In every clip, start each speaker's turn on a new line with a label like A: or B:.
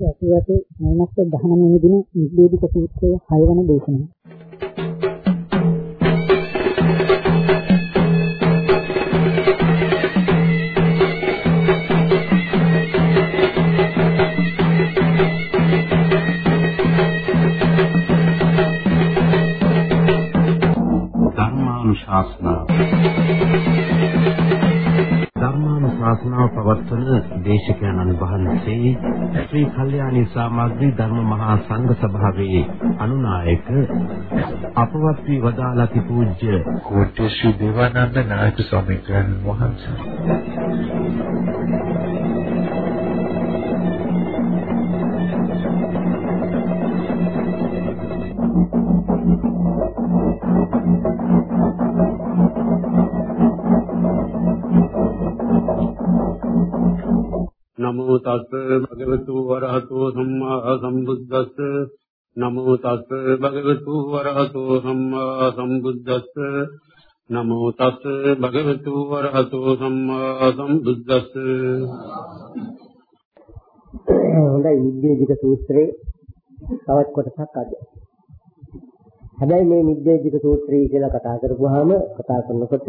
A: ඇතුළත මනස 19 දින නිබ්බේධික සූත්‍රයේ 6 වන දේශනාව.
B: ධර්මානුශාසනාව පවත්වන දේශකයන් වහන්සේ ශ්‍රී කල්යාණී සාමග්‍රී ධර්ම මහා සංඝ සභාවේ අනුනායක අපවත් වී වදාළති පූජ්‍ය
C: කෝට්ටේ ශ්‍රී දේවානන්ද නායක ස්වාමීන් වහන්සේ.
D: නමෝ තස් භගවතු වරහතෝ සම්මා සම්බුද්දස්ස. නමෝ තස් භගවතු වරහතෝ සම්මා සම්බුද්දස්ස. නමෝ තස් භගවතු වරහතෝ සම්මා සම්බුද්දස්ස.
E: හොඳයි නිබ්බේධික සූත්‍රයේ තවත් කොටසක් අද. හැබැයි මේ නිබ්බේධික සූත්‍රය කියලා කතා කරපුවාම කතා කරනකොට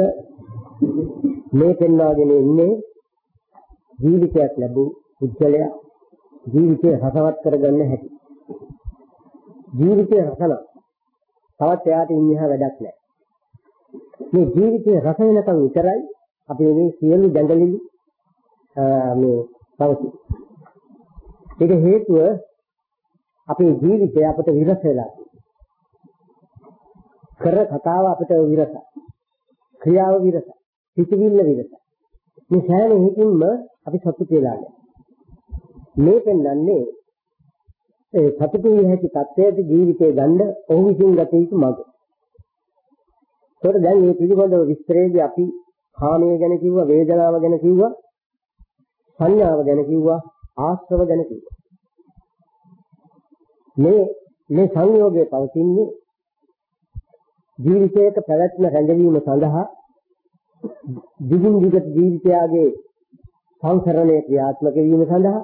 E: මේ පෙන්වාගෙන ඉන්නේ ජීවිතයක් ලැබූ පුද්ගලයා ජීවිතය රසවත් කරගන්න හැටි. ජීවිතය රසන තවත් එයාට ඉන්නහා වැඩක් නැහැ. මේ ජීවිතය රස වෙනකන් විතරයි අපි මේ සියලු දැඟලිලි මේ පවතී. ඒක හේතුව අපේ ජීවිතය අපට විරස වෙලා කර කතාව අපිට විරසයි. ක්‍රියාව විරසයි. සිතවිල්ල විරසයි. මේ සෑම හිතින්ම අපි සතුට වෙලා මේ පෙන්වන්නේ ඒ සතුටු විය හැකි තත්ත්වයට ජීවිතේ ගන්න ඔහු විසින් ගත යුතු මඟ. ඒකට දැන් මේ පිළිබඳව විස්තරයේදී අපි කාමයේ ගැන කිව්වා, වේදනාව ගැන කිව්වා, සංඥාව ගැන කිව්වා, ආශ්‍රව ගැන කිව්වා. මේ මේ සංයෝගයේ පවතින්නේ ජීවිතයක පැවැත්ම රැඳවීම සඳහා දිගින් දිගට ජීවිතයගේ සංසරණය ක්‍රියාත්මක වීම සඳහා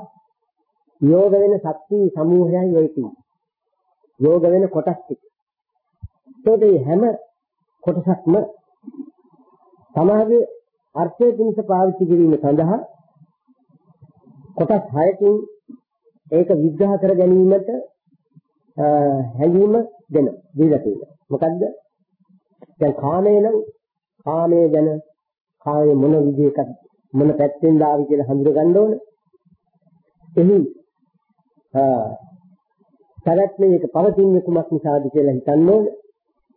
E: යෝග වෙන ශක්ති සමූහයයි ඔය තියෙන්නේ. යෝග වෙන කොටස් ටික. ඒකේ හැම කොටසක්ම සමාජයේ අර්ථය පිණිස පාවිච්චි කිරීම සඳහා කොටස් 6කින් ඒක විග්‍රහ කර ගැනීමට හැඟීම දෙන දීලා තියෙනවා. මොකද්ද? දැන් කාමයේ නම් කාමයේ ගැන කාමයේ මොන විදිහකට මොන පැත්තෙන්ද ආවි කියලා හඳුර ගන්න ඕන. එහි පැවැත්මේ එක පවතින්නේ කුමක් නිසාද කියලා හිතන්න ඕන.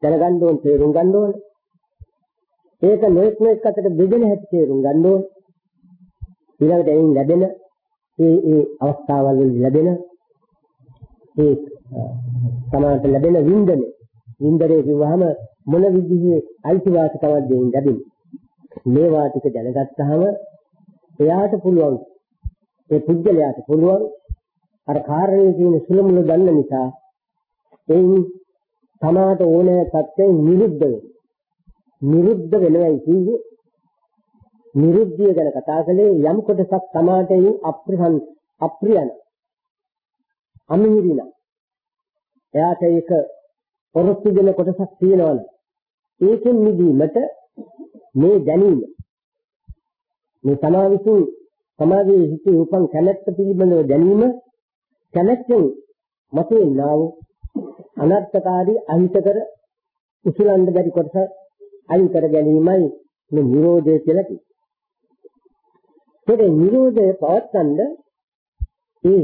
E: දැනගන්න ඕන, තේරුම් ගන්න ඕන. ඒක නොඑක් නොඑක් අතට බෙදෙන හැටි තේරුම් ගන්න ඕන. ඊළඟට එයින් ලැබෙන ඒ ඒ අවස්ථාවල් වල ලැබෙන ඒ සමානට ලැබෙන වින්දනය. වින්දනය කිව්වහම මොන විදිහේ අයිතිවාසිකමක් දෙයින් ලැබෙන්නේ. මේවා ටික දැනගත්තාම එයාට පුළුවන්. ඒ පුද්ගලයාට පුළුවන්. අර කාර්යයේ තියෙන සුළුමුළු දන්න නිසා එයින් තමාට ඕනෑ තත්ත්වයෙන් නිරුද්ධ වෙනවා. නිරුද්ධ වෙනවයි කියන්නේ නිරුද්ධිය ගැන කතා කළේ යම් කොටසක් තමාට එයින් අප්‍රියන් අප්‍රියන අමිහිරින. එයාට ඒක පොරොත්තු දෙන කොටසක් තියෙනවනේ. ඒකෙන් මිදීමට මේ දැනීම මේ තමා විසින් සමාජයේ හිතේ උපන් කැමැත්ත පිළිබඳව දැනීම කැමැත්තෙන් මතුවෙනා වූ අනර්ථකාරී අහිතකර උසුලන්න බැරි කොටස අයින් කර ගැනීමයි මේ නිරෝධය කියලා කියන්නේ. ඒ නිරෝධය පවත්වන්න ඒ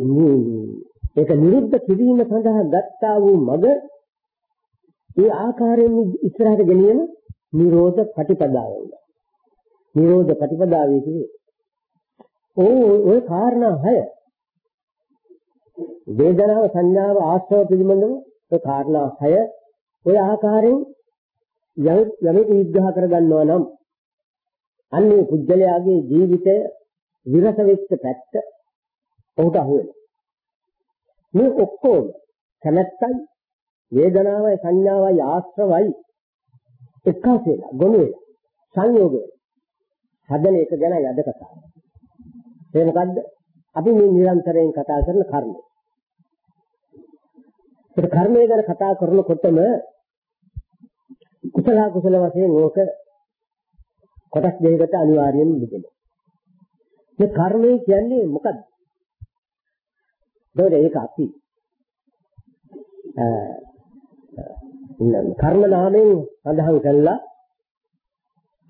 E: ඒක නිරුද්ධ කිරීම සඳහා ගත්තා වූ මඟ ඒ ආකාරයෙන් ඉස්සරහට ගෙනියන නිරෝධ ප්‍රතිපදාව වෙනවා. නිරෝධ ප්‍රතිපදාවේ කියේ. ඕ ඔය කාරණා හය. වේදනාව සංඥාව ආශ්‍රව පිළිබඳව ඔය කාරණා හය ඔය ආකාරයෙන් යමෙක් විග්‍රහ කර ගන්නවා නම් අන්නේ පුජ්‍යලයාගේ ජීවිතය විරස වෙච්ච පැත්ත ඔහුට අහු වෙනවා. මේ ඔක්කොම කැමැත්තයි වේදනාවයි සංඥාවයි ආශ්‍රවයි එකස වෙලා ගොනු වෙලා සංයෝග හදන එක ගැන යද කතාව. ඒ මොකද්ද? අපි මේ නිරන්තරයෙන් කතා කරන කර්ම. ඒක කර්මය ගැන කතා කරනකොටම කුසල කුසල වශයෙන් ඕක කොටස් දෙකකට අනිවාර්යයෙන් බෙදෙනවා. මේ කර්මය කියන්නේ මොකක්ද? ඒකට ඒක අපි කර්ම නාමයෙන් සඳහන් කළා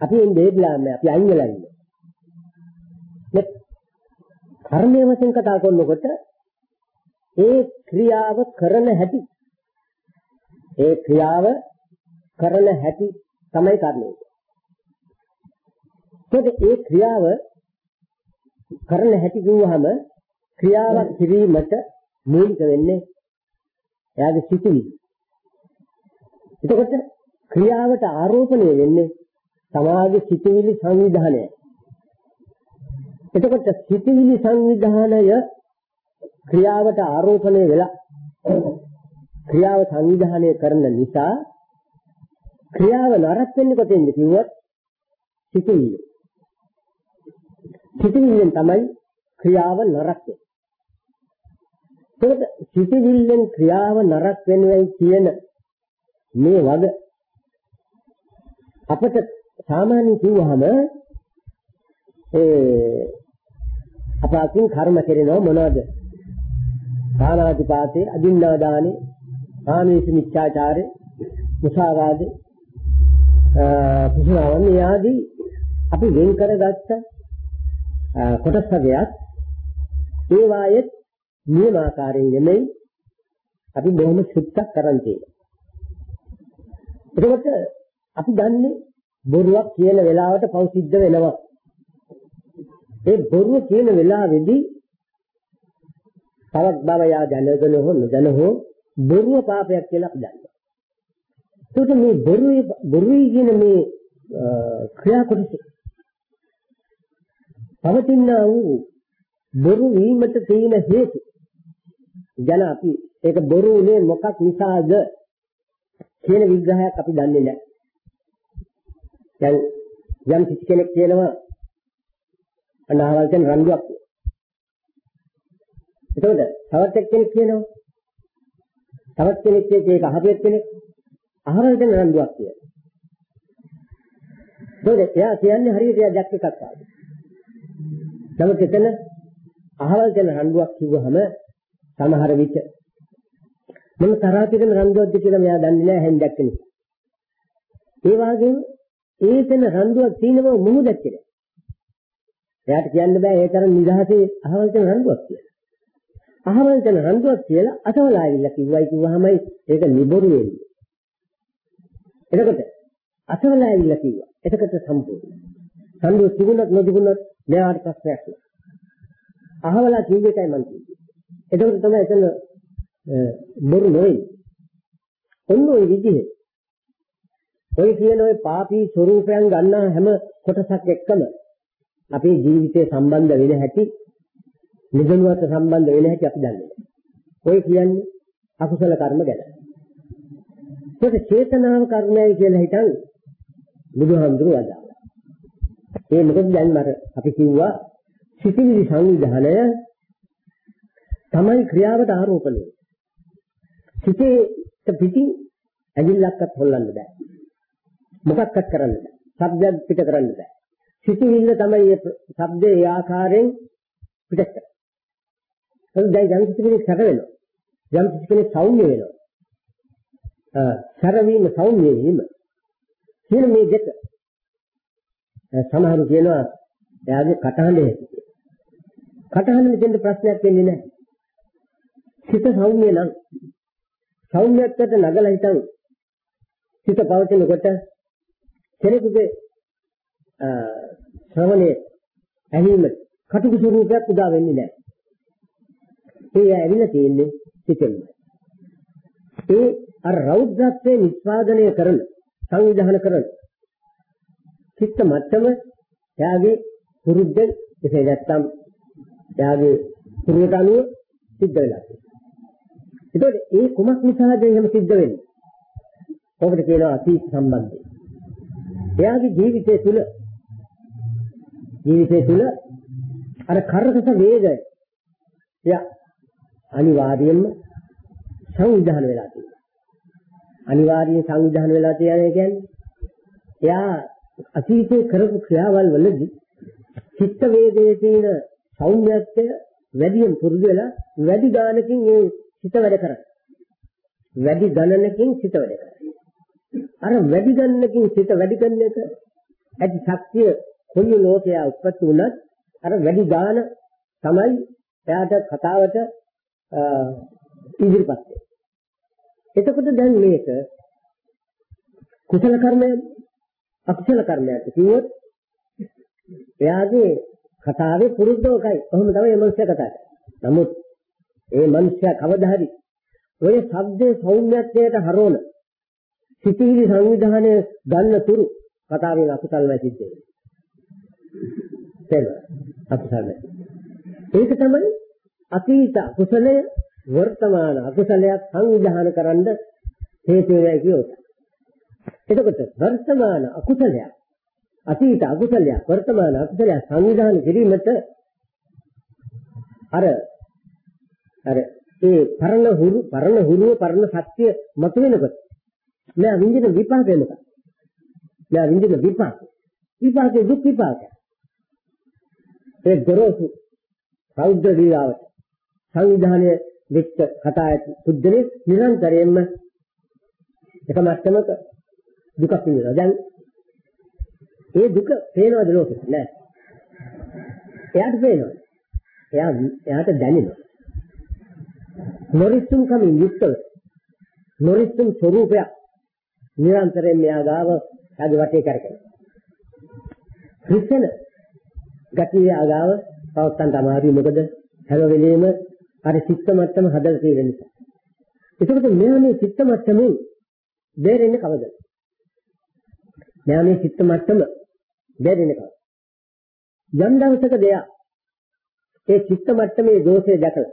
E: අපි එන්නේ බේදලා නැහැ අපි අයින් වෙලා ඉන්නේ. මේ කර්මයේ වශයෙන් කතා කරනකොට ඒ ක්‍රියාව කරන හැටි ඒ ක්‍රියාව කරන හැටි තමයි කර්මය. ඒකද ඒ ක්‍රියාව කරන හැටි කිව්වහම ක්‍රියාවක් කිරීමට මූලික වෙන්නේ එයාගේ සිතුවිලි. එතකොට ක්‍රියාවට ආරෝපණය වෙන්නේ සමාජ සිතුවිලි සංවිධානය. එතකොට සිතුවිලි සංවිධානය ක්‍රියාවට ආරෝපණය වෙලා ක්‍රියාව සංවිධානය කරන නිසා ක්‍රියාව නරක වෙන්නේ කොතෙන්ද කිව්වොත් සිතුවිලි. සිතුවිල්ලෙන් තමයි ක්‍රියාව නරක වෙන්නේ. ඒකට සිතුවිල්ලෙන් ක්‍රියාව නරක වෙනවයි කියන මේ වග අපිට සාමාන්‍යයෙන් කිව්වහම ඒ අපාකින් කර්ම කෙරෙනව මොනවද? කාලාතිපාතේ අදින්නාදානේ ආමේස මිච්ඡාචාරේ මුසාවාදේ පිසුනාවන් ආදී අපි වෙන් කරගත්ත කොටස් වර්ගයක් ඒ වායෙත් නියමාකාරයෙන් නෙමෙයි අපි බොහොම සුත්තක් කරන් තියෙනවා. එතකොට අපි දන්නේ බොරුවක් කියන වෙලාවට පව් සිද්ධ වෙනවා. ඒ බොරුව කියන වෙලාවේදී තවත් බවයා දැනගෙන හෝ නොදැන හෝ බොරුව පාපයක් කියලා අපි දන්නවා. ඒකට මේ බොරුවේ බොරුයි කියන මේ ක්‍රියා කොටස පවතිනා වූ බොරු වීමට තියෙන හේතු ජන අපි ඒක බොරු උනේ මොකක් නිසාද කියන විග්‍රහයක් අපි දන්නේ නැහැ. දැන් යම් කිසි කෙනෙක් කියනවා අනාවල් කියන රණ්ඩුවක්. එතකොට තවත් එක්කෙනෙක් කියනවා තවත් කෙනෙක් ඒක අහපියක් කෙනෙක් අහවල් දෙන රණ්ඩුවක් කියලා. ඒකද එයා කියන්නේ හරියට එයා ජැක් එකක් ආවා. නමුත් එතන අහවල් දෙන රණ්ඩුවක් කිව්වහම සමහර විට මොන තරහ පිටන රණ්ඩුවක්ද කියලා මෙයා දන්නේ නැහැ හෙන් දැක්ක නිසා. ඒ වගේම ඒ තැන රණ්ඩුවක් තියෙනව මොහු දැක්කේ නැහැ. එයාට කියන්න බෑ ඒ තරම් නිදහසේ අහවල් දෙන රණ්ඩුවක් කියලා. අහවල් දෙන රණ්ඩුවක් කියලා අතවලා ඇවිල්ලා කිව්වයි කිව්වහමයි ඒක නිබොරු වෙන්නේ. එතකොට අතවලා ඇවිල්ලා කිව්වා. එතකොට සම්පූර්ණ. සම්පූර්ණ තිබුණත් නොතිබුණත් මෙයාට ප්‍රශ්නයක් නෑ. අහවලා කිව්ව එකයි මම කිව්වේ. එතකොට තමයි එතන බොරු නොවේ. ඔන්න ඔය විදිහේ ඔය කියන ඔය පාපී ස්වરૂපයන් ගන්නා හැම කොටසක් එක්කම අපේ ජීවිතේ සම්බන්ධ වෙන හැටි නිදනුවට සම්බන්ධ වෙන හැටි අපි දන්නේ නැහැ. ඔය කියන්නේ අකුසල කර්ම ගැන. ඒක චේතනාව කර්මයයි කියලා හිතන් බුදුහාමුදුරුවෝ වදාළා. ඒ මොකද දැන් මර අපි කිව්වා සිතිවිලි සංවිධානය තමයි ක්‍රියාවට ආරෝපණය. සිතේ පිටින් ඇඟිල්ලක්වත් හොල්ලන්න බෑ. මොකක්වත් කරන්න බෑ. ශබ්දයක් පිට කරන්න බෑ. සිතිවිල්ල තමයි මේ ශබ්දේ ඒ ආකාරයෙන් පිට කරන්නේ. එහෙනම් දැන් යම් කිසි කෙනෙක් සැක වෙනවා. යම් කිසි කෙනෙක් සෞම්‍ය වෙනවා. සරවීම සෞම්‍ය වීම කියන මේ දෙක සමහරු කියනවා එයාගේ කටහඬ ඇති කටහඬ දෙන්න ප්‍රශ්නයක් වෙන්නේ නැහැ සිත සෞම්‍ය නම් සෞම්‍යත්වයට නගලා හිටන් සිත පවතිනකොට කෙනෙකුගේ ශ්‍රවණයේ ඇහිම කටුක ස්වරූපයක් උදා වෙන්නේ නැහැ ඒ ඇවිල්ලා තියෙන්නේ සිතෙන්ම ඒ අර රෞද්‍රත්වයේ නිස්පාදනය කරන සංවිධානය කරන චිත්ත මට්ටම එයාගේ පුරුද්ද එසේ නැත්තම් එයාගේ පුරුද්දට අනුව සිද්ධ වෙලා තියෙනවා. ඒතකොට ඒ කුමක් නිසාද එහෙම සිද්ධ වෙන්නේ? ඔකට කියනවා අතීත සම්බන්ධය. එයාගේ ජීවිතය තුළ ජීවිතය තුළ අර කරකස වේගය එයා අනිවාර්යයෙන්ම සංවිධානය වෙලා තියෙනවා. අනිවාර්යයෙන් සංවිධානය වෙලා තියෙනවා කියන්නේ එයා අතීතයේ කරපු ක්‍රියාවල් වලදී චිත්ත වේදයේ තියෙන සෞම්‍යත්වය වැඩියෙන් පුරුදු වෙලා වැඩි ගානකින් ඒ චිත වැඩ කරන්නේ. වැඩි ගණනකින් චිත වැඩ කරන්නේ. අර වැඩි ගණනකින් චිත වැඩි කරන එක ඇති ශක්තිය කොයි ලෝකයේ උත්පත්ති වුණත් අර වැඩි ගාන තමයි එයාට කතාවට ඉදිරිපත් වෙන්නේ. එතකොට දැන් මේක කුසල කර්මයක්ද අකුසල කර්මයක්ද කිව්වොත් එයාගේ කතාවේ පුරුද්දෝකයි. කොහොම තමයි මේ මනුස්සයා කතා කරන්නේ. නමුත් ඒ මනුස්සයා කවදා හරි ඔය ශබ්දයේ සෞම්‍යත්වයට හරවන සිතිවිලි සංවිධානය ගන්න තුරු කතාවෙන් අකුසල වෙයි සිද්ධ වෙන්නේ. තේරුණා? අකුසල. ඒක තමයි අතීත කුසලය වර්තමාන අකුසලයක් සංවිධානය කරන්න හේතු වෙයි කියොත්. එතකොට වර්තමාන අකුසලයක් අතීත අකුසලයක් වර්තමාන අකුසලයක් සංවිධානය කිරීමට අර අර ඒ පරණ හුරු පරණ හුරුව පරණ සත්‍ය මත වෙනකොට මෙයා විඳින විපාකය මොකක්ද? මෙයා විඳින විපාක. විපාකේ දුක් විපාක. ඒ ගොරෝසු රෞද්‍ර දීලාවට සංවිධානය වෙච්ච කතා ඇති පුද්ගලෙ නිරන්තරයෙන්ම එක මට්ටමක දුකක් විඳිනවා. දැන් ඒ දුක පේනවද ලෝකෙට? නෑ. එයාට පේනවා. එයා එයාට දැනෙනවා. නොරිස්සුම් කමින් යුක්තව නොරිස්සුම් ස්වરૂපයක් නිරන්තරයෙන් මෙයා ගාව එයාගේ වටේ කරකැවෙනවා. ක්‍රිස්තන ගතිය ආගාව පවත්තන්ට අමාරුයි මොකද හැම වෙලෙම අර චිත්ත මට්ටම හදලා තියෙන නිසා. ඒකකට මෙයා මේ චිත්ත මට්ටමේ බේරෙන්නේ කවද? මෙයා මේ චිත්ත මට්ටම බේරෙන්නේ කවද? යම් දවසක දෙයක් ඒ චිත්ත මට්ටමේ දෝෂය දැකලා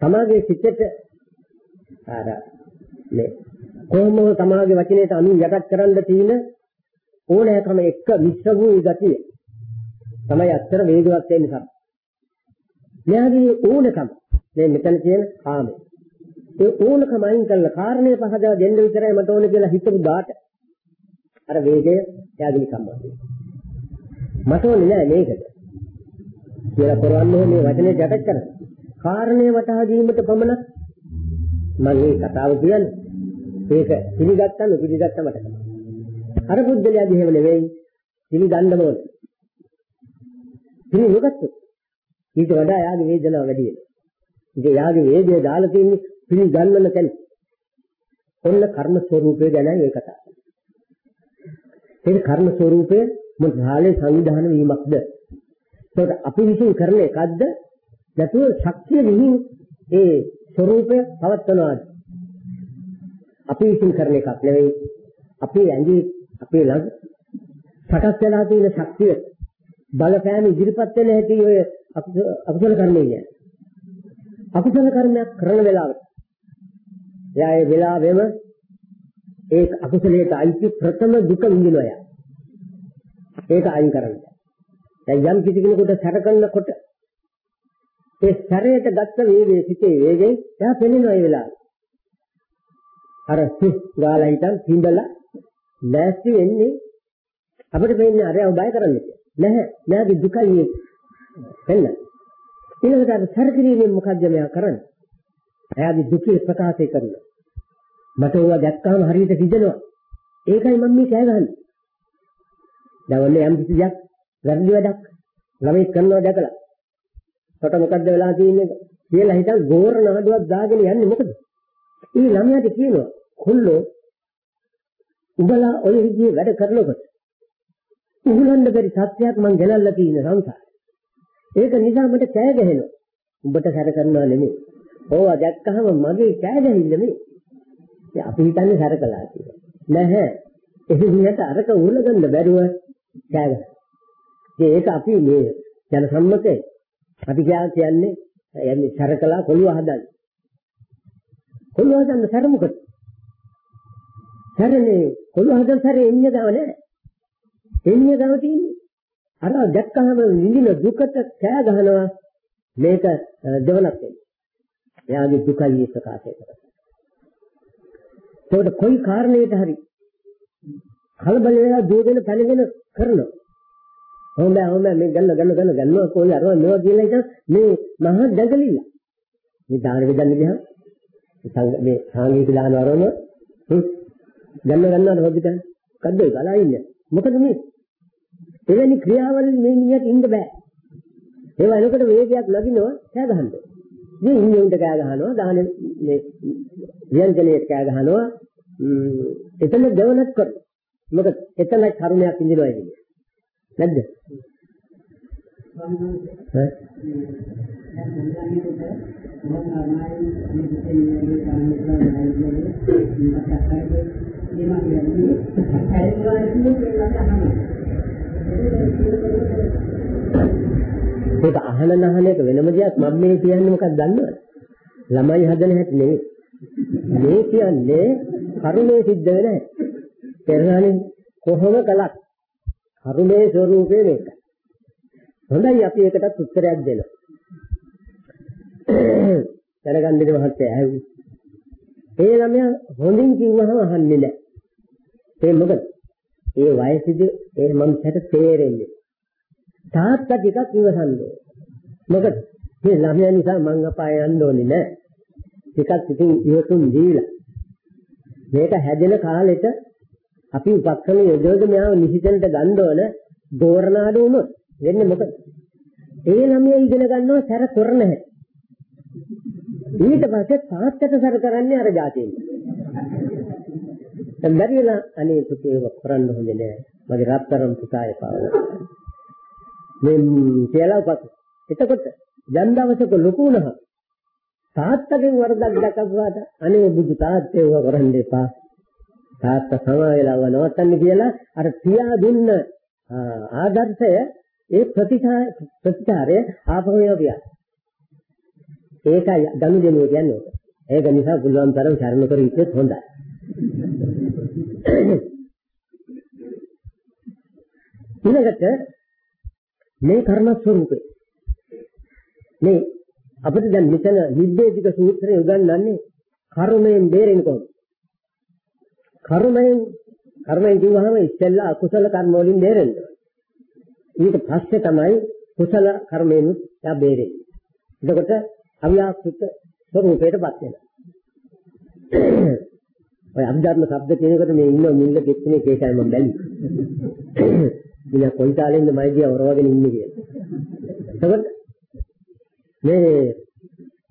E: සමාගයේ සිතට අර මේ කොහොමද සමාගයේ වචනයට අනුව යටත් කරන්න තියෙන ඕනෑකම එක්ක මිශ්‍ර වූ ගතිය තමයි අත්තර වේගවත් වෙන නිසා. මෙයාගේ ඕනකම මේ මෙතන තියෙන කාමය. ඒ ඕනකම අයින් කරලා කාරණේ පහදා දෙන්න විතරයි මට ඕනේ කියලා හිතපු දාට අර වේගය එයාගේ නිකම්ම. මට ඕනේ නෑ මේකද. කියලා කරන්නේ මේ වචනේ ජටක් කරන්නේ. කාරණේ වටහා ගැනීමට පමණක් මම මේ කතාව කියන්නේ. ඒක පිළිගත්තා නුපිළිගත්තා මට. අර බුද්ධලයා දිහෙම නෙවෙයි පිළිගන්නම ඕන. පිළි නොගත්තොත් ඊට වඩා යාගේ වේදනාව වැඩි වෙනවා. ඉතින් යාගේ වේදේ දාලා තියෙන්නේ පිළිගන්නම තැන. ඔන්න කර්ම ස්වરૂපය ගැන මේ කතා. ඒ කර්ම ස්වરૂපය මොනවාලේ සංවිධාන වීමක්ද? ඒකට අපි විසින් කරන එකක්ද? නැතුව ශක්තිය විහිං ඒ ස්වરૂපය පවත්වනවාද? අපි විසින් කරන එකක් නෙවෙයි. අපේ ඇඟේ අපේ ළඟ සකස් වෙලා තියෙන ශක්තිය බලපෑම ඉදිරිපත් වෙන හැටි ඔය අකුසල කර්මය කියන්නේ. අකුසල කර්මයක් කරන වෙලාවට එයා ඒ වෙලාවෙම ඒ අකුසලයට අයිති ප්‍රථම දුක විඳිනවා යා. ඒක අයින් කරන්න. දැන් යම් කිසි කෙනෙකුට සැර කරනකොට ඒ සැරයට ගත්ත වේගයේ සිටේ වේගයෙන් එයා පෙනෙනවා ඒ වෙලාවේ. අර සිස් ගාලා හිටන් හිඳලා නැස්ති වෙන්නේ අපිට වෙන්නේ අරයව බය කරන්නේ නැහැ. මෙයාගේ දුකයි මේ වෙන්න. ඊළඟට අර සැර කිරීමෙන් මොකද්ද මෙයා කරන්නේ? එයාගේ දුකේ ප්‍රකාශය කරනවා. මට ඕවා දැක්කම හරියට හිතෙනවා. ඒකයි මම මේ කෑ ගහන්නේ. දැන් ඔන්න යම් කිසි දෙයක් වැරදි වැඩක් ළමයි කරනවා දැකලා. කොට මොකද්ද වෙලා තියෙන්නේ කියලා හිතන් ගෝර නාඩුවක් දාගෙන යන්නේ මොකද? ඒ ළමයාට කියනවා කොල්ලෝ උඹලා ඔය විදිහේ වැඩ කරනකොට උහුලන්න බැරි සත්‍යයක් මං ගෙනල්ලා තියෙන සංසාරේ. ඒක නිසා මට කෑ ගැහෙනවා. උඹට සැර කරනවා නෙමෙයි. ඕවා දැක්කහම මගේ කෑ ගැහිල්ල නෙමෙයි. අපි හිතන්නේ සැර කළා කියලා. නැහැ. එහෙමකට අරක උහුලගන්න බැරුව කෑ ගහනවා. ඒක අපි මේ ජන සම්මතේ අපි කියන්නේ යන්නේ සැර කළා කොළුව හදන්න. කොළුව හදන්න සැර මොකද? සැරනේ කොළුව හදන්න සැරේ එන්නේ ගාව නෑ. එන්නේ ගාව තියෙන්නේ. අර දැක්කහම විඳින දුකට කෑ ගහනවා මේක දෙවනක් වෙන්නේ. එයාගේ දුකයි ප්‍රකාශ කරන්නේ. ඒකට කොයි කාරණයකට හරි කලබල වෙලා දුවගෙන පැනගෙන කරනවා. හොඳ හොඳ මේ ගන්න ගන්න ගන්න ගන්නවා කොයි අරව මේවා කියලා හිටන් මේ මහා දැඟලිලා. මේ දාන බෙදන්න ගියාම මේ සාංගීත දාන වරම ගන්න ගන්නවට හොද්දට මොකද්ද ඒ බලා ඉන්නේ. මොකද මේ එවැනි ක්‍රියාවලින් මේ මිනිහට ඉන්න බෑ. ඒවා එනකොට වේගයක් ලගිනවා කෑ ගහන්න. ඉතින් ඉන්නේ උන්ට කෑ ගහනවා දාන මේ ව්‍යංජනයේ කෑ ගහනවා එතන දෙවනක් කර. මොකද එතන කර්මයක් ඉඳිනවා කියන්නේ. නැද්ද? ඈ ඒක අහන නහන එක වෙනම දෙයක් මම මේ කියන්නේ මොකක්ද දන්නවද? ළමයි හදන හැටි නෙවෙයි. මේ කියන්නේ කර්මයේ සිද්ධ වෙන හැටි. පෙරණානේ කොහොම කළත් කර්මයේ ස්වરૂපේ මේක. හොඳයි අපි ඒකටත් උත්තරයක් දෙනවා. දැනගන්න දෙන මහත්තයා ඇහුවේ. ඒ ළමයා හොඳින් කිව්වහම අහන්නේ නැහැ. ඒ මොකද? ඒ වයසේදී ඒ මනුස්සයට තේරෙන්නේ. තාත්තා ටිකක් ඉවසන්නේ. මොකද මේ ළමයා නිසා මං අපාය යන්න ඕනේ නැහැ. ටිකක් ඉතින් ඉවසුම් දීලා. මේක හැදෙන කාලෙට අපි උපක්‍රම යොදවගෙන මෙයාව නිසිතෙන්ට ගන්න ඕන දෝරනාඩු වුණොත් වෙන්නේ මොකද? ඒ ළමයා ඉගෙන ගන්නවා සැර කරන හැටි. ඊට පස්සේ තාත්තට සැර කරන්නේ අර જાතියෙන්. දැන් බැරිලා අනේ පුතේ ඒක කරන්න හොඳ නෑ. මගේ රත්තරන් පුතාය පාවල. මේ කියලා උපත්. එතකොට දැන් දවසක ලොකු වුණා. තාත්තගෙන් වරදක් දැකපුවාට අනේ බුදු තාත්තේ ඒව කරන්න එපා. තාත්තා සමාවෙලා නවත්තන්න කියලා අර පියා දුන්න ආදර්ශය ඒ ප්‍රතිචාරය ආපහු යවියා. ඒකයි ගනුදෙනුව කියන්නේ. ඒක නිසා පුළුවන් තරම් චරණ කර ඉච්චෙත් හොඳයි. ඊළඟට මේ කර්ම ස්වરૂපේ මේ අපිට දැන් මෙතන නිබ්බේධික සූත්‍රය උගන්වන්නේ කර්මයෙන් බේරෙන්න කොහොමද? කර්මයෙන් කර්මයෙන් කිව්වහම ඉස්සෙල්ලා අකුසල කර්ම වලින් බේරෙන්න. ඊට පස්සේ තමයි කුසල කර්මයෙන් යා බේරෙන්නේ. එතකොට අව්‍යාකෘත ස්වરૂපයටපත් වෙනවා. ඔය අභිධර්ම શબ્ද කියනකොට මේ ඉන්න මුල්ල කෙච්චනේ කේසයි මම බැලුවේ. මෙයා කොයි තාලෙන්ද මයිදියා වරවගෙන ඉන්නේ කියලා. එතකොට මේ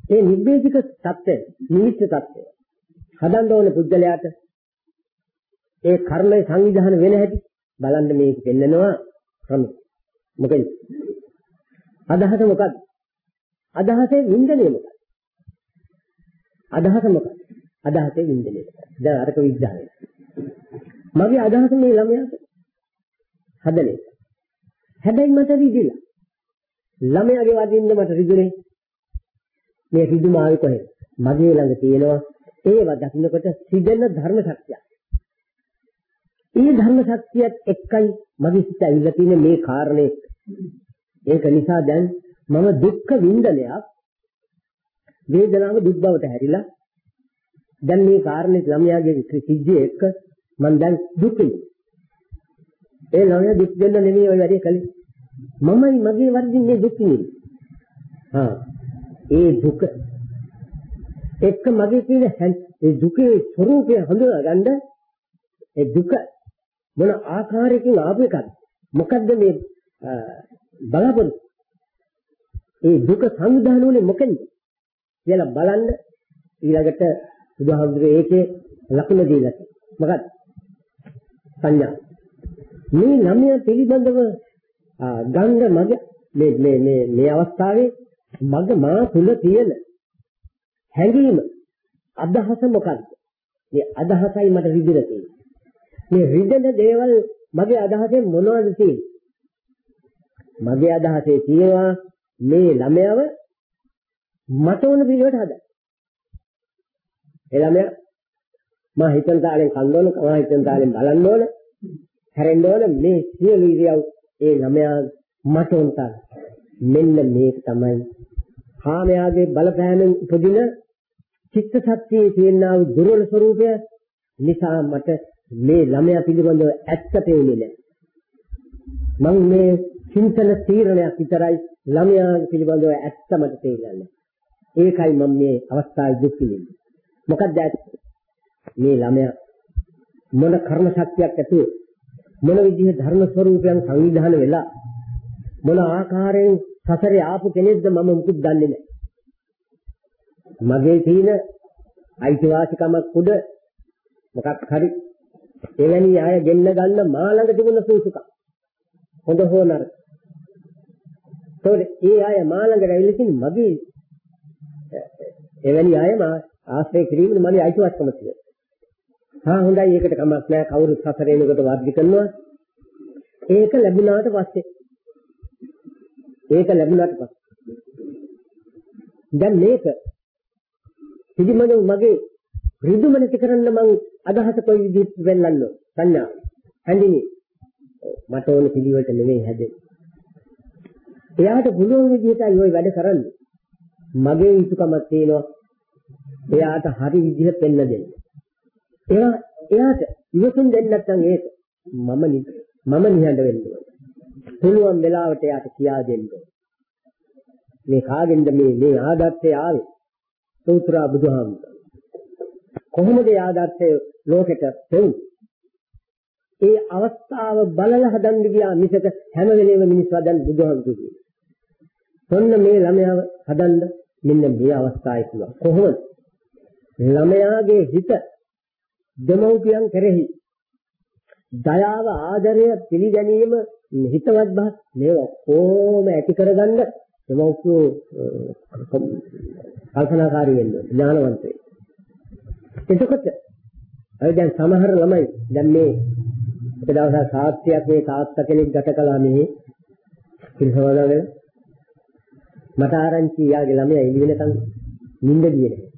E: මේ නිබ්බේධික தත්ත්වය, නිවිච්ච தත්ත්වය හදන්න ඕන පුද්ගලයාට ඒ කර්මයේ සංවිධාන වෙන හැටි බලන්න මේක පෙන්නනවා ක්‍රමයක්. මොකද? අදහස මොකක්ද? අදහසේ වින්දනය මොකක්ද? අදහස මොකක්ද? අදහසේ වින්දනය. දැන් අරක විද්‍යාවයි. මගේ අදහස මේ ළමයාට හදන එක. හැබැයි මට රිදිලා. ළමයාගේ වදින්න මට රිදුනේ. මේ රිදුම ආවේ කොහෙද? මගේ ළඟ තියෙනවා ඒව දකින්නකොට සිදෙන ධර්ම ශක්තිය. ඒ ධර්ම ශක්තියත් එක්කයි මගේ සිත ඇවිල්ලා තියෙන මේ කාරණේ. ඒක නිසා දැන් මම දුක්ඛ වින්දනයක් වේදනාව දුක් බවට හැරිලා දැන් මේ කාරණේ ළමයාගේ සිද්ධිය එක්ක මම දැන් දුක්. ඒ ළමයා දුක් දෙන්න නෙමෙයි ඔය වැඩේ කළේ. මමයි මගේ වර්ධින් මේ දුක් හා ඒ දුක එක්ක මගේ තියෙන ඒ දුකේ ස්වરૂපය හඳුනාගන්න ඒ දුක මොන ආකාරයකින් ආපු එකක්ද? මොකද්ද මේ බලාපොරොත්තු ඒ දුක සංවිධානය වුණේ මොකෙන්ද කියලා බලන්න ඊළඟට බුදුහාමුදුරේ ඒකේ ලකුණ දීලා මොකක්ද සංඥා මේ ළමයා පිළිබඳව ගංග මග මේ මේ මේ මේ අවස්ථාවේ මග මා තුල තියෙන හැඟීම අදහස මොකක්ද මේ අදහසයි මට රිදෙලා තියෙන්නේ මේ රිදෙන දේවල් මගේ අදහසෙන් මොනවද තියෙන්නේ මගේ අදහසේ තියෙනවා මේ ළමයාව මට ඕන පිළිවෙලට හදන්න. ඒ ළමයා මා හිතන තාලෙන් කන්න ඕන, මා හිතන තාලෙන් බලන්න ඕන, හැරෙන්න ඕන මේ සියලු ඉරියව් ඒ ළමයා මට ඕන තාල. මෙන්න මේක තමයි කාමයාගේ බලපෑමෙන් උපදින චිත්ත ශක්තියේ තියෙනා වූ දුර්වල ස්වરૂපය නිසා මට මේ ළමයා පිළිබඳව ඇත්ත පේන්නේ නැහැ. මම මේ චින්තන තීරණයක් විතරයි ළමයා පිළිබඳව ඇත්ත මට තේරෙන්නේ. ඒකයි මම මේ අවස්ථාවේ දුක් විඳින්නේ. මොකක්ද මේ ළමයා මොන කර්ම ශක්තියක් ඇතුව මොන විදිහේ ධර්ම ස්වરૂපයන් සංවිධානය වෙලා මොන ආකාරයෙන් සසරේ ආපු කෙනෙක්ද මම මුකුත් දන්නේ නැහැ. මගේ තියෙන අයිතිවාසිකමක් උඩ මොකක් හරි එවැනි අය ගෙන්න ගන්න මා ළඟ තිබුණ සූසුකම්. හොඳ හෝ නරක. ඒතකොට ඒ අය මා ළඟට ඇවිල්ලා ඉතින් මගේ එවැනි අය මා ආශ්‍රය කිරීමේ මගේ අයිතිවාසිකම තියෙනවා. හා හොඳයි ඒකට කමක් නැහැ. කවුරුත් සසරේනකට වර්ධි කරනවා. ඒක ලැබුණාට පස්සේ. ඒක ලැබුණාට පස්සේ. දැන් මේක පිළිමන මගේ ඍදුමනති කරන්න මං අදහස කොයි විදිහට වෙන්නන්න සංඥා හැඳිනි. මට ඕන පිළිවෙලට නෙමෙයි හැදෙන්නේ. එයාට පුළුවන් විදිහටයි ওই වැඩ කරන්නේ. මගේ යුතුයකමක් තියෙනවා. එයාට හරි විදිහට පෙන්න දෙන්න. එයා එයාට ඉවසුම් දෙන්න නැත්නම් ඒක මම මම නිහඬ වෙන්න ඕනේ. පුළුවන් වෙලාවට එයාට කියා දෙන්න මේ කාගෙන්ද මේ මේ ආදර්ශය ආවේ? සූත්‍රා බුදුහාමුදුරුවෝ. කොහොමද ඒ ආදර්ශය ලෝකෙට දෙන්නේ ඒ අවස්ථාව බලලා හදන්න ගියා මිසක හැම වෙලේම මිනිස්සු හදන්න බුදුහාමුදුරුවෝ. ඔන්න මේ ළමයාව හදන්න මෙන්න මේ අවස්ථාවේ පුළුවන්. කොහොමද? ළමයාගේ හිත දෙමව්පියන් කෙරෙහි දයාව ආදරය පිළිගැනීම හිතවත් බහ මේ ඔක්කොම ඇති කරගන්න දෙමව්පියෝ කල්පනාකාරී වෙන්න ඥානවන්තයි. එතකොට අය දැන් සමහර ළමයි දැන් මේ එක දවසක් සාත්‍යයක් මේ තාත්තා කෙනෙක් ගත කළා මේ පිළිසවදාගෙන මට ආරංචි යාගේ ළමයා එළි වෙනකන් නිින්ද ගියේ නැහැ.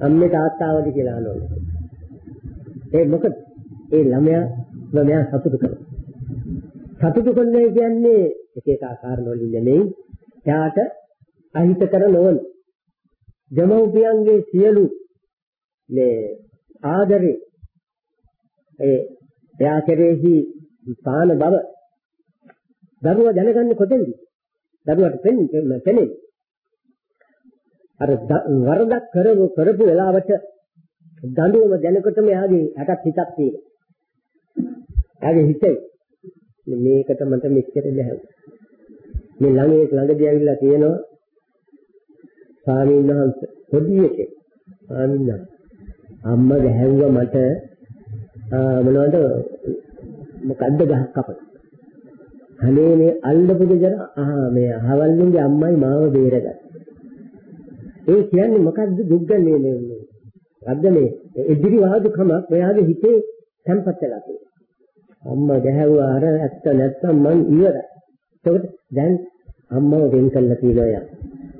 E: අම්මේ තාත්තාවද කියලා අහනවා. ඒ මොකද ඒ ළමයා ළමයා සතුටු කරනවා. සතුටු කරනවා කියන්නේ එක එක ආකාර වලින් නෙමෙයි. එයාට අහිතකර නොවන දෙමව්පියන්ගේ සියලු මේ ආදරේ ඒ එයා කෙරෙහි සාන බව දරුවා දැනගන්නේ කොතෙන්ද? දරුවාට පෙන්නේ අර වරදක් කරපු කරපු වෙලාවට දඬුවම දැනකොටම එයාගේ හැටක් හිතක් තියෙනවා. එයාගේ හිතේ මේකට මට මෙච්චර බෑ. මේ ළඟේ ළඟදී ඇවිල්ලා තියෙනවා ස්වාමීන් වහන්සේ පොඩි එකෙක්. ස්වාමීන් වහන්සේ අම්මා ගැහැව්වා මට මොනවද මොකද්ද ගහක් කපන. අනේ මේ අල්ලපු දෙදර ආ මේ අහවල්ුන්ගේ අම්මයි මාව බේරගත්තා. ඒ කියන්නේ මොකද්ද දුක්ගන්නේ මේ මොකද්ද මේ එදිරි වාදුකමක් එයාගේ හිතේ තැම්පත් වෙලා තියෙනවා. අම්මා ගැහැව්වා අර ඇත්ත නැත්තම් මං ඉවරයි. ඒකට දැන් අම්මව වෙන් කළා කියලා යා.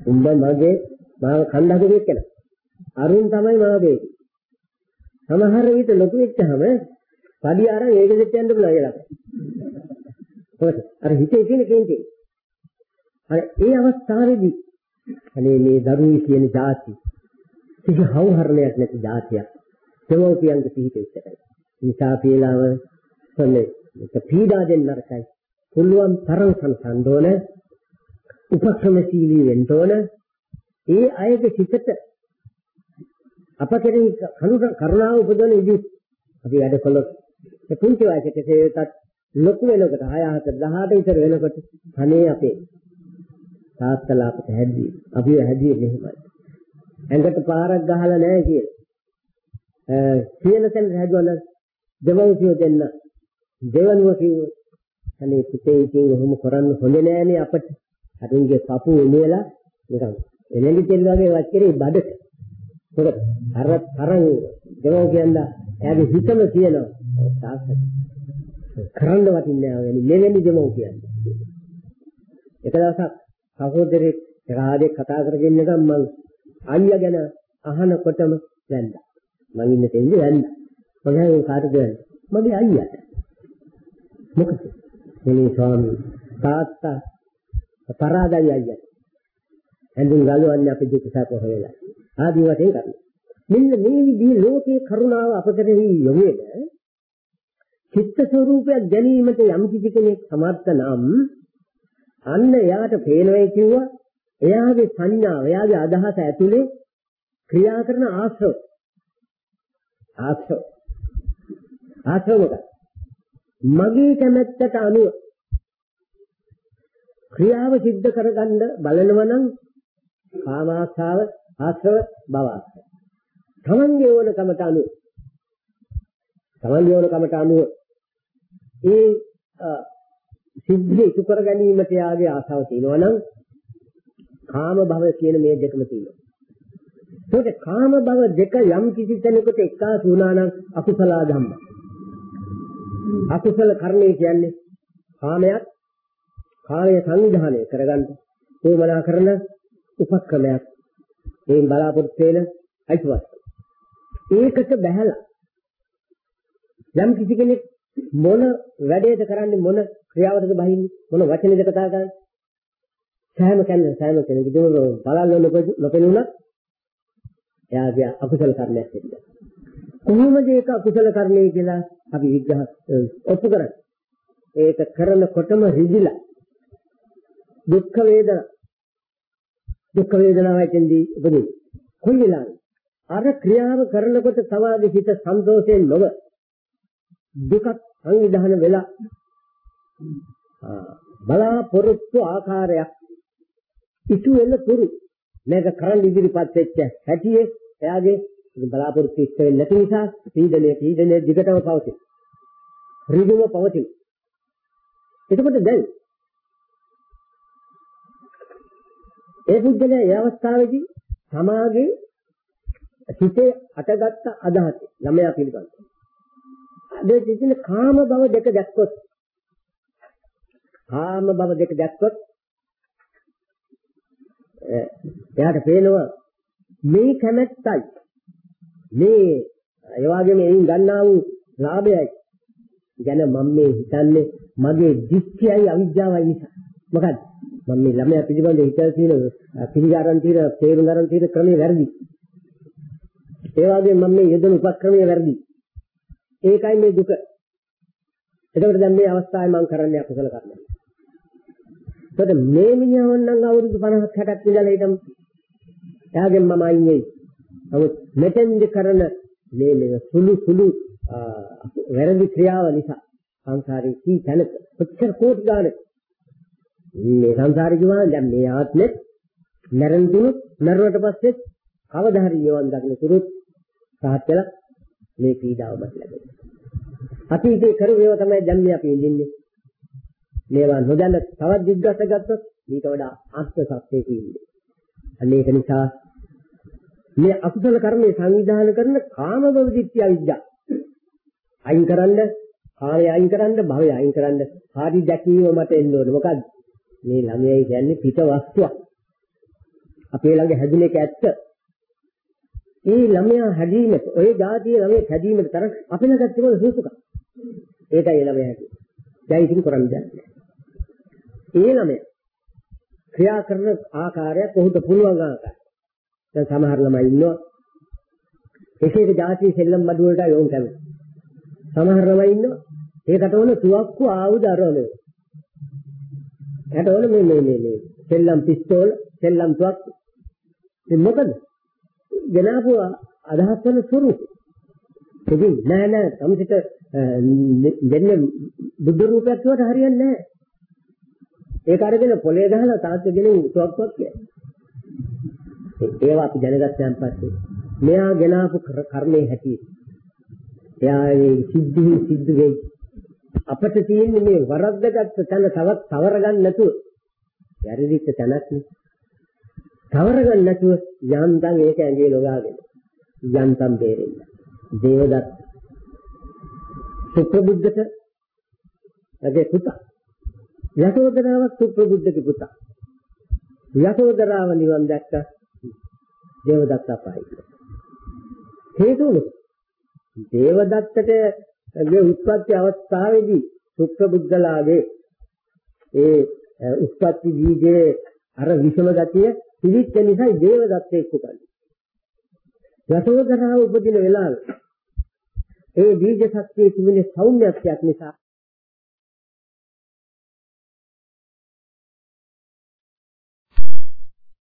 E: උඹ මගේ මාව කණ්ඩායම දෙකන. අරුන් තමයි මාව දෙන්නේ. සමහර විට ලොකු වෙච්චහම පඩි අරන් ඒක දෙට යන්න පුළුවන් කියලා. හොද අර හිතේ තියෙන කේන්ති. අර ඒ අවස්ථාවේදී අනේ මේ දරුවෝ කියන જાති කිසි හවුහරණයක් නැති જાතියක්. දෙමෝපියන්ගේ පිහිට ඉස්සරයි. නිසා පියලාව තමයි ඒක පීඩා දෙන්න නරකයි. පුළුවන් තරම් සංසන්ඩ ඕන උපක්‍රමශීලී වෙන්න ඕන ඒ අයගේ හිතට අප කෙරෙහි කරුණාව උපදවන ඉදි අපි වැඩ කළොත් ඒ පුංචි වයසක තේතත් ලොකු වෙනකොට 6 7 18 විතර වෙනකොට අනේ අපේ තාත්තලා අපට හැදී අපි හැදී මෙහෙමයි ඇඟට පාරක් ගහලා නැහැ කියලා කියන තැන හැදුවන දෙමව්පියෝ දෙන්න දෙවනුව කිව්වොත් අනේ පුතේ ඉතින් ඔහොම කරන්න හොඳ නෑනේ අපට. අරුන්ගේ පපු එනේලා නිකන් එළෙලි තෙල් වගේ වත් කරේ බඩට. මොකද අර තරම් දෙවෝ කියනවා එයාගේ හිතම තියෙනවා. තාක්ෂ කරන්න වටින්නේ නැහැ. මෙවැනි දෙවෝ කියන්නේ. එක දවසක් සහෝදරෙක් රාජේ කතා කරගෙන ඉන්නකම් මං අයියා ගැන අහනකොටම වැන්දා. මං ඉන්න තෙන්දේ වැන්දා. මම කාටද වැන්දා? මගේ අයියාට. මොකද මේ ස්වාමී තාත්තා පරාදයි අයියා ඇඳුම් ගලවන්නේ අපි දුක සැප හොයලා ආදී වශයෙන් කරනවා. මෙන්න මේ විදිහේ ලෝකේ කරුණාව අප කෙරෙහි යොමු වෙන චිත්ත ස්වરૂපයක් ගැනීමට යම් කිසි කෙනෙක් සමර්ථ නම් අන්න එයාට පේනවයි කිව්වා එයාගේ සංඥාව එයාගේ අදහස ඇතුලේ ක්‍රියා කරන ආශ්‍රව. ආශ්‍රව. ආශ්‍රව මොකක්ද? මගේ කැමැත්තට අනුව ක්‍රියාව සිද්ධ කරගන්න බලනවා නම් කාමාශාව ආශ්‍රව භව ආශ්‍රව. තමන්ගේ ඕනකමට අනුව තමන්ගේ ඕනකමට අනුව ඒ සිද්ධිය ඉටු කර ගැනීමට යාගේ ආසාව තියෙනවා නම් කාම භව කියන මේ දෙකම තියෙනවා. ඒකට කාම භව දෙක යම් කිසි තැනකට එක්කාසු වුණා නම් අකුසල ධම්ම. අකුසල කර්මය කියන්නේ කාමයක් කාමය සංවිධානය කරගන්න උවමනා කරන උපක්‍රමයක්. එයින් බලාපොරොත්තු වෙන අයිතිවාසිකම්. ඒකට බැහැලා යම් කිසි කෙනෙක් මොන වැඩේද කරන්නේ මොන ක්‍රියාවටද බහින්නේ මොන වචනේද කතා කරන්නේ? සෑම කෙනෙක් සෑම කෙනෙක් දුර බලන්න නොපෙනුනත් එයාගේ අකුසල කර්මයක් වෙනවා කොහොමද ඒක අකුසල කර්මය කියලා අපි විග්‍රහ ඔප්පු කරන්නේ? ඒක කරනකොටම රිදිලා දුක්ඛ වේදනා දුක්ඛ වේදනාවෙන්දී උපදින කොයි වෙලාවෙ? අර ක්‍රියාව කරනකොට සමාධි හිත සන්තෝෂයෙන් නොව දුකක් සංවිධාන වෙලා බලාපොරොත්තු ආකාරයක් ඉතු වෙන තුරු මේක කරන් ඉදිරිපත් වෙච්ච හැටියේ එයාගේ බලාපොරොත්තු ඉෂ්ට වෙන්නේ නැති නිසා පීඩනය පීඩනය දිගටම පවතින. ඍජුව පවතින. එතකොට දැන් ඒ පුද්ගලයා ඒ අවස්ථාවේදී සමාගයේ හිතේ අටගත්ත අදහස ළමයා පිළිබඳව. අද දෙතින කාම භව දෙක දැක්කොත් කාම භව දෙක දැක්කොත් එයාට පේනවා මේ කැමැත්තයි. මේ ඒ වගේම එයින් ගන්නා වූ ලාභයයි. ගැන මම මේ හිතන්නේ මගේ දික්ඛයයි අවිද්‍යාවයි නිසා. මොකද මම මේ ළමයා පිළිබඳව හිතලා තියෙන පිළිගාරන් තියෙන තේරුම් ගන්න තියෙන ක්‍රමය වැරදි. ඒ වගේම මම මේ යෙදෙන උපක්‍රමය වැරදි. ඒකයි මේ දුක. එතකොට දැන් මේ අවස්ථාවේ මම කරන්නේ අකුසල කර්මයක්. එතකොට මේ මිනිහවන් නම් අවුරුදු 50ක් 60ක් ඉඳලා හිටම් එයාගෙන් මම අයින් නමුත් මෙතෙන්ද කරන මේ මේ සුළු සුළු වැරදි ක්‍රියාව නිසා සංසාරේ කී තැනක කොච්චර කෝටි ගාණක් මේ සංසාරේ කිව්වා දැන් මේ ආත්මෙත් මරණ දුනුත් මරුණට පස්සේ කවදා හරි නිවන් දකින්න තුරුත් සාහත් වෙලා මේ පීඩාව මත ලැබෙනවා. අතීතේ කරු ඒවා තමයි දැන් මේ අපි ඉඳින්නේ. මේවා නොදැන තවත් දිග්ගත ගත්තොත් ඊට වඩා අර්ථ සත්‍යයක ඉන්නේ. අන්න ඒක නිසා මේ අකුසල කර්මයේ සංවිධානය කරන කාම භවදිත්‍ය අවිද්‍යාව අයින් කරන්න කාලය අයින් කරන්න භවය අයින් කරන්න ආදි දැකීම මත එන්න ඕනේ මොකද්ද මේ ළමයි කියන්නේ පිට වස්තුවක් අපේ ළඟ හැදුන එක ඇත්ත ඒ ළමයා හැදීමට ඔය જાතිය ළමයා හැදීමට තරම් අපේ ළඟ තිබුණ සූසුක. ඒකයි ළමයා හැදෙන්නේ. දැන් ඉතින් කරන්නේ ඒ ළමයා ක්‍රියා කරන ආකාරයක් ඔහුට පුළුවන් ආකාරය. දැන් සමහර ළමයි ඉන්නවා එක එක જાතිය සෙල්ලම් මඩු වලට යොමු කරනවා. සමහර ළමයි ඉන්නවා ඒකට ඕන තුවක්කු ආයුධ අරවලු. ඒකට ඕන මේ මේ මේ මේ සෙල්ලම් පිස්තෝල සෙල්ලම් තුවක්කු. ඉතින් මොකද? ගෙනාපු අදහස් වල ස්වරූපය. ඉතින් නෑ නෑ තමසිට දෙන්නේ බුද්ධ රූපයක් කියවට හරියන්නේ නෑ. ඒක අරගෙන පොලේ ගහලා තාත්තගෙන උසවක්වක් කියයි. ඒවා අපි දැනගත්තන් පස්සේ මෙයා ගෙනාපු කර්මයේ හැටි. එයා මේ සිද්ධි සිද්ධ වෙයි. අපිට තියෙන්නේ මේ වරද්දගත්ත තැන තවත් තවර ගන්න නැතුව වැරදිච්ච තැනක් නේ. තවර ගන්න නැතුව යන්තම් ඒක ඇඟේ ලොගාගෙන යන්තම් බේරෙන්න. දේවදත්ත සුප්‍රබුද්ධට රජේ පුතා. යශෝදරාවක් සුප්‍රබුද්ධගේ පුතා. යශෝදරාව නිවන් දැක්ක දේවදත්ත අපායි. හේතුව දේවදත්තට මේ උත්පත්ති අවස්ථාවේදී සුප්‍රබුද්ධලාගේ ඒ උත්පත්ති බීජයේ අර විෂම ගතිය පිළිච්ච නිසා දේවදත්තේ කුකල්. යසෝදරාව උපදින වෙලාව ඒ බීජ ශක්තිය තිබෙන සෞම්‍යත්වයක් නිසා